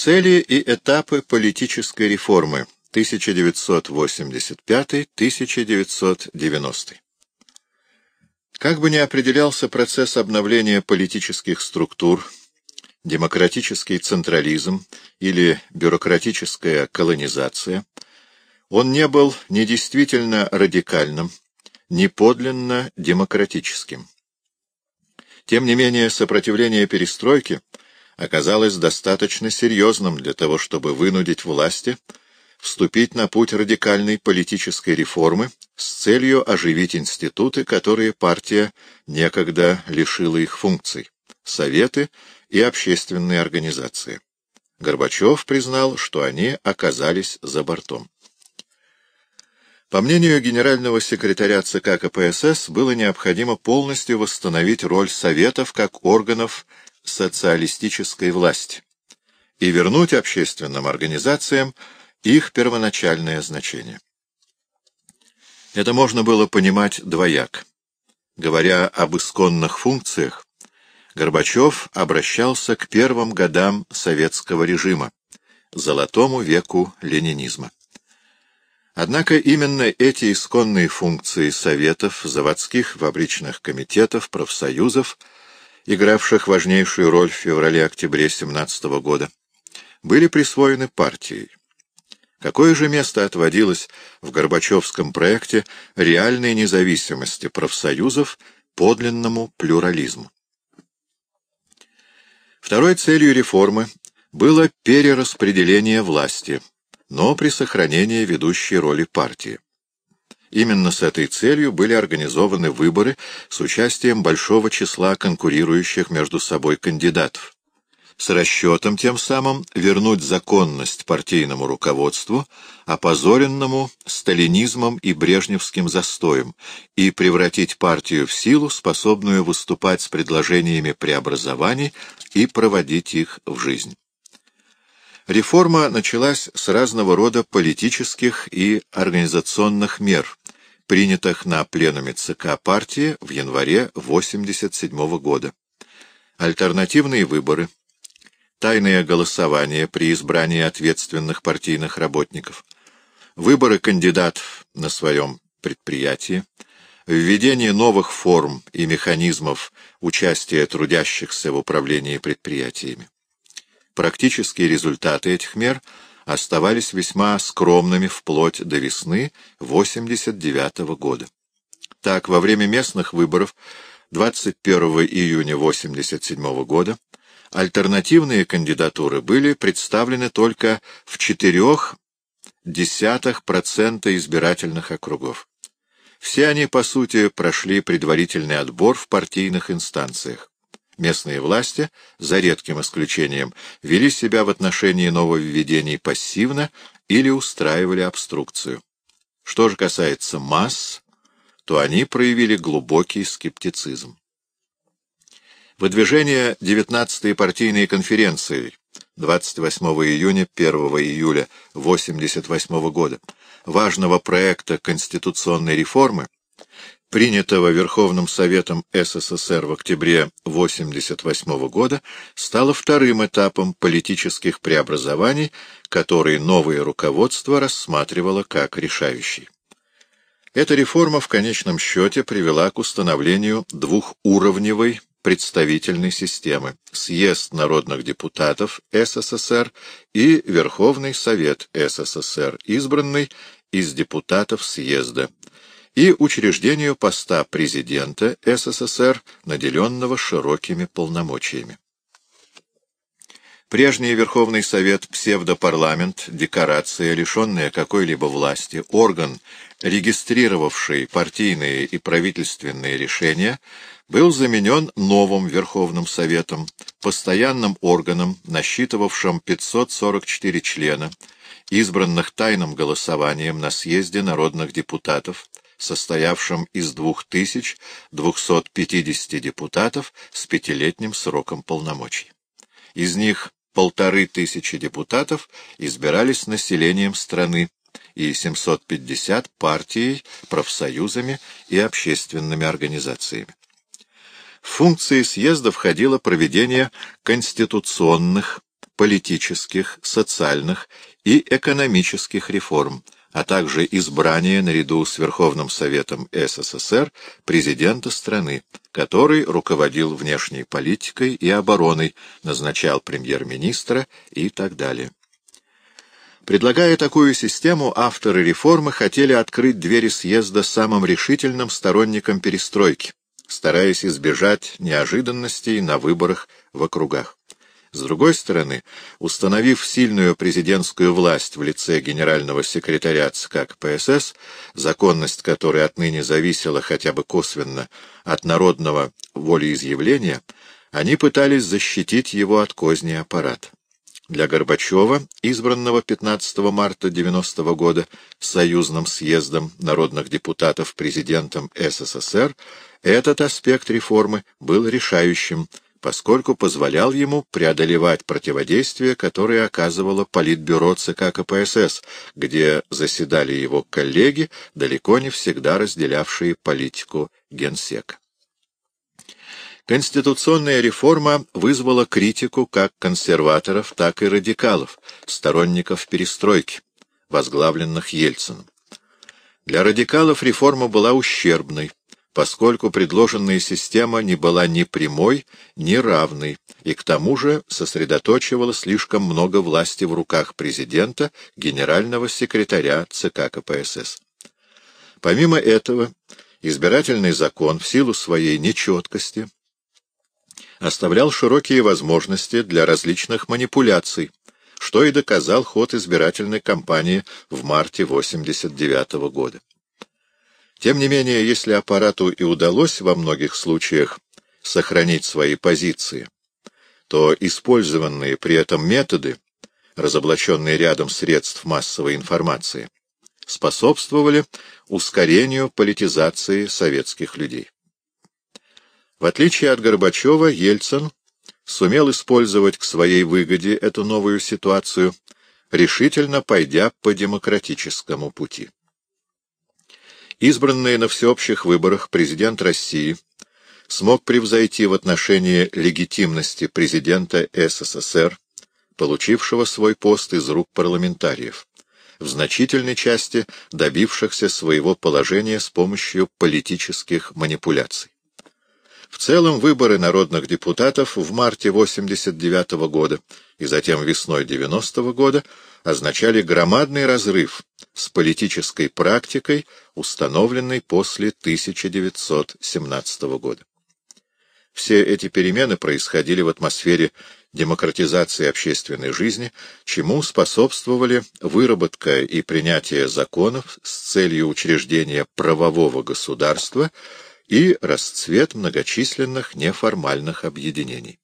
Цели и этапы политической реформы 1985-1990 Как бы ни определялся процесс обновления политических структур, демократический централизм или бюрократическая колонизация, он не был ни действительно радикальным, ни подлинно демократическим. Тем не менее, сопротивление перестройки оказалось достаточно серьезным для того, чтобы вынудить власти вступить на путь радикальной политической реформы с целью оживить институты, которые партия некогда лишила их функций, советы и общественные организации. Горбачев признал, что они оказались за бортом. По мнению генерального секретаря ЦК КПСС, было необходимо полностью восстановить роль Советов как органов социалистической власти и вернуть общественным организациям их первоначальное значение. Это можно было понимать двояк. Говоря об исконных функциях, Горбачев обращался к первым годам советского режима, золотому веку ленинизма. Однако именно эти исконные функции советов, заводских фабричных комитетов, профсоюзов, игравших важнейшую роль в феврале-октябре 17 года, были присвоены партией. Какое же место отводилось в Горбачевском проекте реальной независимости профсоюзов подлинному плюрализму? Второй целью реформы было перераспределение власти – но при сохранении ведущей роли партии. Именно с этой целью были организованы выборы с участием большого числа конкурирующих между собой кандидатов, с расчетом тем самым вернуть законность партийному руководству, опозоренному сталинизмом и брежневским застоем, и превратить партию в силу, способную выступать с предложениями преобразований и проводить их в жизнь. Реформа началась с разного рода политических и организационных мер, принятых на пленуме ЦК партии в январе 1987 года. Альтернативные выборы, тайное голосование при избрании ответственных партийных работников, выборы кандидатов на своем предприятии, введение новых форм и механизмов участия трудящихся в управлении предприятиями. Практические результаты этих мер оставались весьма скромными вплоть до весны 1989 года. Так, во время местных выборов 21 июня 1987 года альтернативные кандидатуры были представлены только в четырех десятых процента избирательных округов. Все они, по сути, прошли предварительный отбор в партийных инстанциях. Местные власти, за редким исключением, вели себя в отношении нововведений пассивно или устраивали обструкцию. Что же касается масс, то они проявили глубокий скептицизм. Выдвижение 19-й партийной конференции 28 июня 1 июля 1988 года важного проекта конституционной реформы принятого Верховным Советом СССР в октябре 1988 года, стало вторым этапом политических преобразований, который новое руководство рассматривало как решающий. Эта реформа в конечном счете привела к установлению двухуровневой представительной системы – Съезд народных депутатов СССР и Верховный Совет СССР, избранный из депутатов съезда – и учреждению поста президента СССР, наделенного широкими полномочиями. Прежний Верховный Совет, псевдопарламент, декорация, лишенная какой-либо власти, орган, регистрировавший партийные и правительственные решения, был заменен новым Верховным Советом, постоянным органом, насчитывавшим 544 члена, избранных тайным голосованием на съезде народных депутатов, состоявшим из 2250 депутатов с пятилетним сроком полномочий. Из них полторы тысячи депутатов избирались населением страны и 750 партией, профсоюзами и общественными организациями. В функции съезда входило проведение конституционных, политических, социальных и экономических реформ, а также избрание наряду с Верховным Советом СССР президента страны, который руководил внешней политикой и обороной, назначал премьер-министра и так далее. Предлагая такую систему, авторы реформы хотели открыть двери съезда самым решительным сторонникам перестройки, стараясь избежать неожиданностей на выборах в округах. С другой стороны, установив сильную президентскую власть в лице генерального секретаря ЦК КПСС, законность которой отныне зависела хотя бы косвенно от народного волеизъявления, они пытались защитить его от козни аппарата. Для Горбачева, избранного 15 марта 90 -го года Союзным съездом народных депутатов президентом СССР, этот аспект реформы был решающим, поскольку позволял ему преодолевать противодействие, которое оказывало Политбюро ЦК КПСС, где заседали его коллеги, далеко не всегда разделявшие политику генсека. Конституционная реформа вызвала критику как консерваторов, так и радикалов, сторонников перестройки, возглавленных Ельцином. Для радикалов реформа была ущербной, поскольку предложенная система не была ни прямой, ни равной, и к тому же сосредоточивала слишком много власти в руках президента, генерального секретаря ЦК КПСС. Помимо этого, избирательный закон в силу своей нечеткости оставлял широкие возможности для различных манипуляций, что и доказал ход избирательной кампании в марте 1989 года. Тем не менее, если аппарату и удалось во многих случаях сохранить свои позиции, то использованные при этом методы, разоблаченные рядом средств массовой информации, способствовали ускорению политизации советских людей. В отличие от Горбачева, Ельцин сумел использовать к своей выгоде эту новую ситуацию, решительно пойдя по демократическому пути. Избранный на всеобщих выборах президент России смог превзойти в отношении легитимности президента СССР, получившего свой пост из рук парламентариев, в значительной части добившихся своего положения с помощью политических манипуляций. В целом выборы народных депутатов в марте 89 -го года и затем весной 90 -го года означали громадный разрыв с политической практикой, установленной после 1917 года. Все эти перемены происходили в атмосфере демократизации общественной жизни, чему способствовали выработка и принятие законов с целью учреждения правового государства, и расцвет многочисленных неформальных объединений.